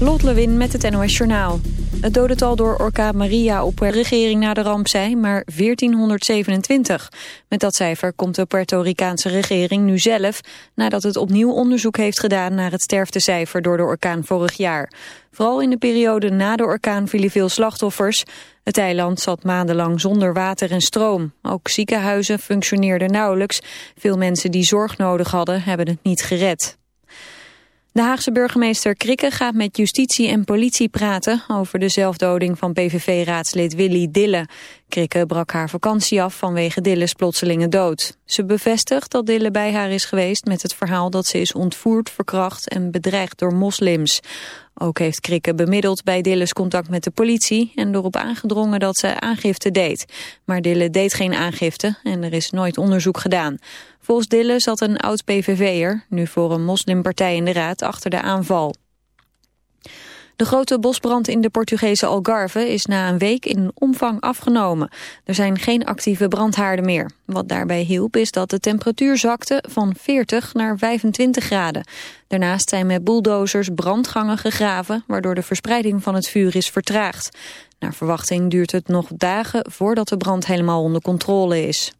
Lot Lewin met het NOS Journaal. Het dodental door orkaan Maria op regering na de ramp zijn maar 1427. Met dat cijfer komt de Puerto Ricaanse regering nu zelf... nadat het opnieuw onderzoek heeft gedaan naar het sterftecijfer door de orkaan vorig jaar. Vooral in de periode na de orkaan vielen veel slachtoffers. Het eiland zat maandenlang zonder water en stroom. Ook ziekenhuizen functioneerden nauwelijks. Veel mensen die zorg nodig hadden hebben het niet gered. De Haagse burgemeester Krikke gaat met justitie en politie praten over de zelfdoding van PVV-raadslid Willy Dille. Krikke brak haar vakantie af vanwege Dille's plotselinge dood. Ze bevestigt dat Dille bij haar is geweest met het verhaal dat ze is ontvoerd, verkracht en bedreigd door moslims. Ook heeft Krikke bemiddeld bij Dille's contact met de politie en erop aangedrongen dat ze aangifte deed. Maar Dille deed geen aangifte en er is nooit onderzoek gedaan. Volgens Dille zat een oud-PVV'er, nu voor een moslimpartij in de raad, achter de aanval. De grote bosbrand in de Portugese Algarve is na een week in omvang afgenomen. Er zijn geen actieve brandhaarden meer. Wat daarbij hielp is dat de temperatuur zakte van 40 naar 25 graden. Daarnaast zijn met bulldozers brandgangen gegraven... waardoor de verspreiding van het vuur is vertraagd. Naar verwachting duurt het nog dagen voordat de brand helemaal onder controle is.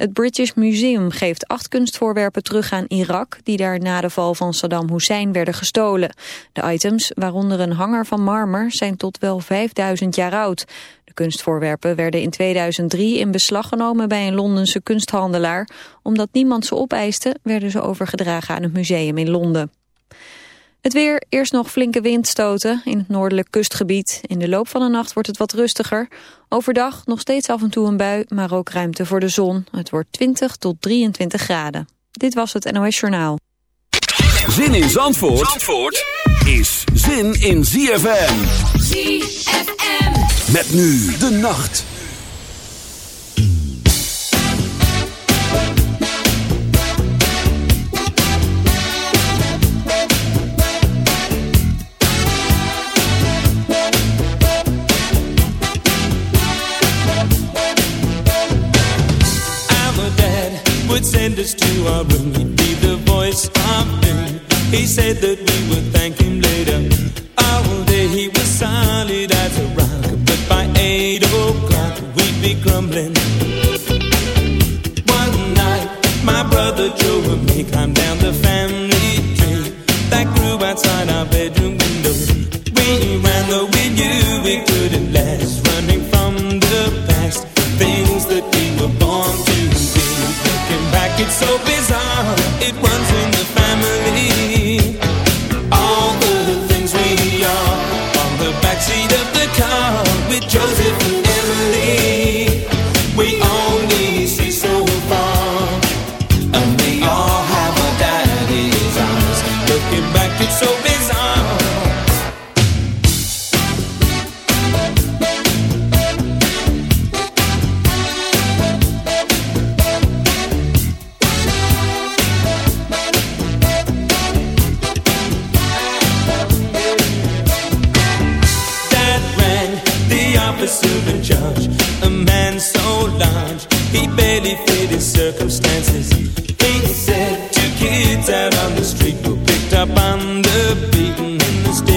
Het British Museum geeft acht kunstvoorwerpen terug aan Irak... die daar na de val van Saddam Hussein werden gestolen. De items, waaronder een hanger van marmer, zijn tot wel 5000 jaar oud. De kunstvoorwerpen werden in 2003 in beslag genomen bij een Londense kunsthandelaar. Omdat niemand ze opeiste, werden ze overgedragen aan het museum in Londen. Het weer, eerst nog flinke windstoten in het noordelijk kustgebied. In de loop van de nacht wordt het wat rustiger. Overdag nog steeds af en toe een bui, maar ook ruimte voor de zon. Het wordt 20 tot 23 graden. Dit was het NOS Journaal. Zin in Zandvoort, Zandvoort is zin in ZFM. ZFM. Met nu de nacht. Our room. He'd be the voice of doom. He said that we would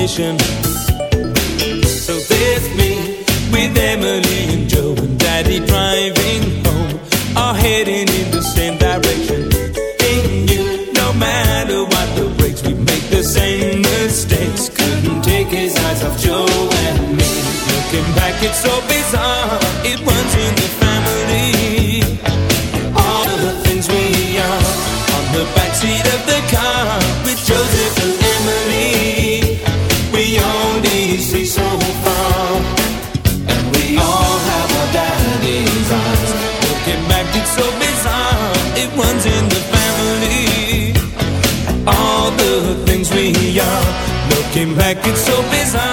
station. So there's me with Emily and Joe and Daddy driving home, all heading in the same direction. He knew no matter what the breaks, we make the same mistakes. Couldn't take his eyes off Joe and me. Looking back, it's so bizarre. It runs in the family. All of the things we are on the backseat of the car with Joseph Looking back, it's so bizarre.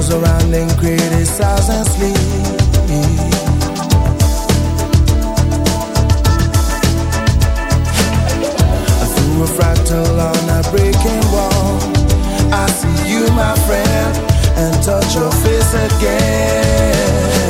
goes around and criticizes and sleep. Through a fractal on a breaking wall, I see you, my friend, and touch your face again.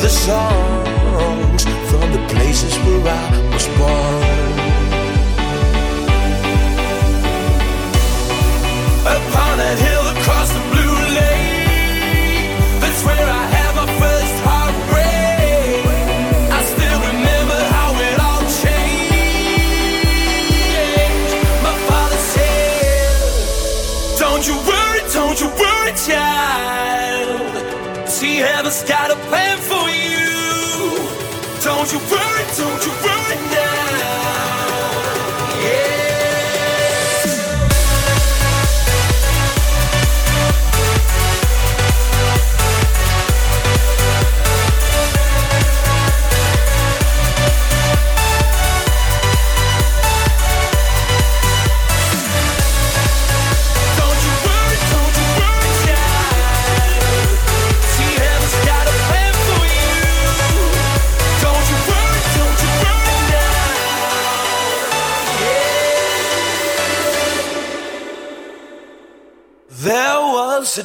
The songs from the places where I was born. upon a hill across the blue lake. That's where I had my first heartbreak. I still remember how it all changed. My father said, Don't you worry, don't you worry, child. See, heaven's got a plan you worry, don't you